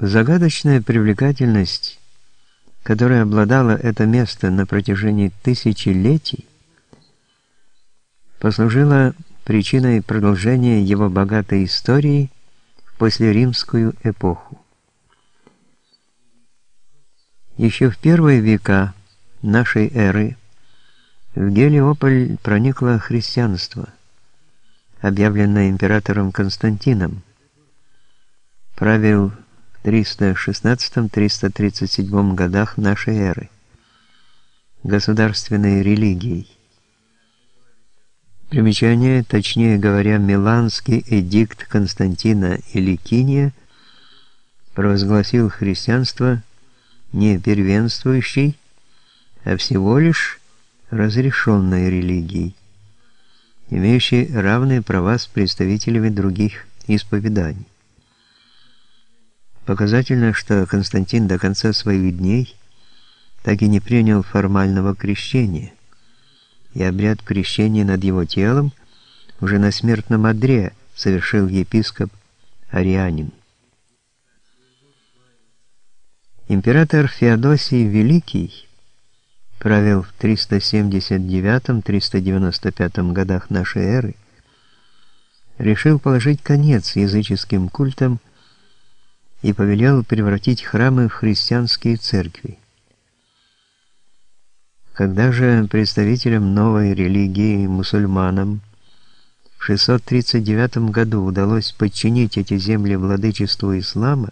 Загадочная привлекательность, которой обладало это место на протяжении тысячелетий, послужила причиной продолжения его богатой истории в послеримскую эпоху. Еще в первые века нашей эры в Гелиополь проникло христианство, объявленное императором Константином. Правил в 316-337 годах нашей эры государственной религией. Примечание, точнее говоря, Миланский эдикт Константина Иликиния провозгласил христианство не первенствующей, а всего лишь разрешенной религией, имеющей равные права с представителями других исповеданий. Показательно, что Константин до конца своих дней так и не принял формального крещения, и обряд крещения над его телом уже на смертном одре совершил епископ Арианин. Император Феодосий Великий правил в 379-395 годах нашей эры, решил положить конец языческим культам и повелел превратить храмы в христианские церкви. Когда же представителям новой религии, мусульманам, в 639 году удалось подчинить эти земли владычеству ислама,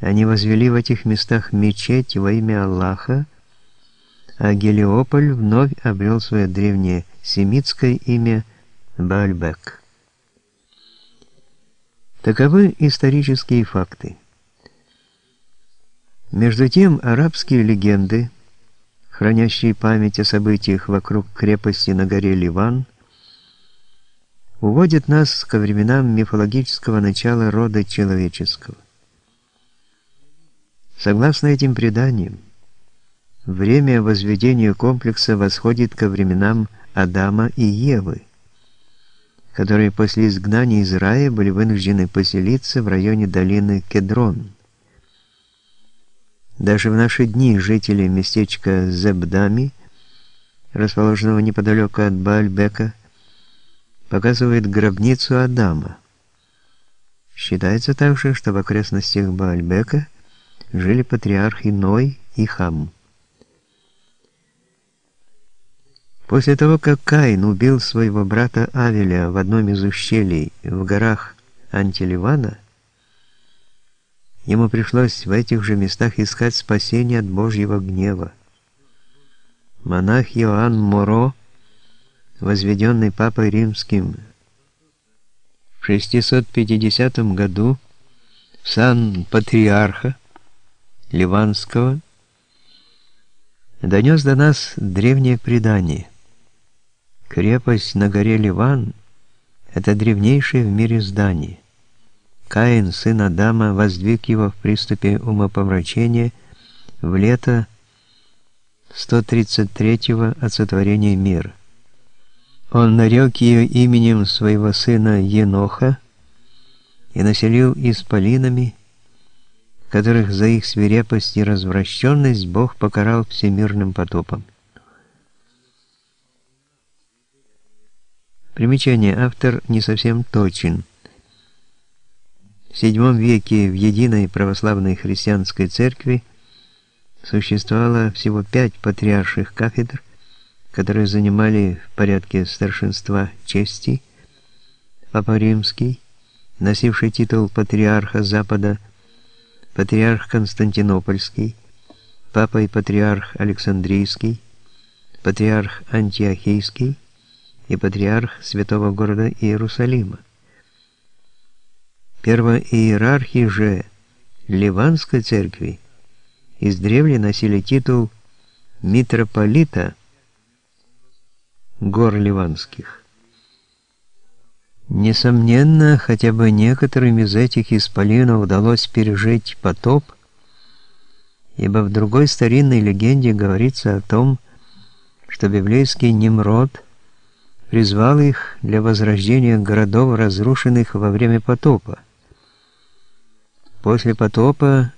они возвели в этих местах мечеть во имя Аллаха, а Гелиополь вновь обрел свое древнее семитское имя Баальбек. Таковы исторические факты. Между тем, арабские легенды, хранящие память о событиях вокруг крепости на горе Ливан, уводят нас ко временам мифологического начала рода человеческого. Согласно этим преданиям, время возведения комплекса восходит ко временам Адама и Евы, которые после изгнания из рая были вынуждены поселиться в районе долины Кедрон. Даже в наши дни жители местечка Зебдами, расположенного неподалеку от Баальбека, показывают гробницу Адама. Считается также, что в окрестностях Баальбека жили патриархи Ной и Хам. После того, как Каин убил своего брата Авеля в одном из ущелий в горах Антиливана, ему пришлось в этих же местах искать спасение от Божьего гнева. Монах Иоанн Моро, возведенный Папой Римским в 650 году в сан патриарха, Ливанского, донес до нас древнее предание. Крепость на горе Ливан – это древнейшее в мире здание. Каин, сын Адама, воздвиг его в приступе умопомрачения в лето 133-го от сотворения мира. Он нарек ее именем своего сына Еноха и населил исполинами, которых за их свирепость и развращенность Бог покарал всемирным потопом. Примечание. Автор не совсем точен. В VII веке в единой православной христианской церкви существовало всего пять патриарших кафедр, которые занимали в порядке старшинства чести Папа Римский, носивший титул патриарха Запада, патриарх Константинопольский, папа и патриарх Александрийский, патриарх Антиохийский и патриарх святого города Иерусалима. Первоиерархи же Ливанской церкви издревле носили титул митрополита гор Ливанских. Несомненно, хотя бы некоторым из этих исполинов удалось пережить потоп, ибо в другой старинной легенде говорится о том, что библейский Немрод призвал их для возрождения городов, разрушенных во время потопа. После потопа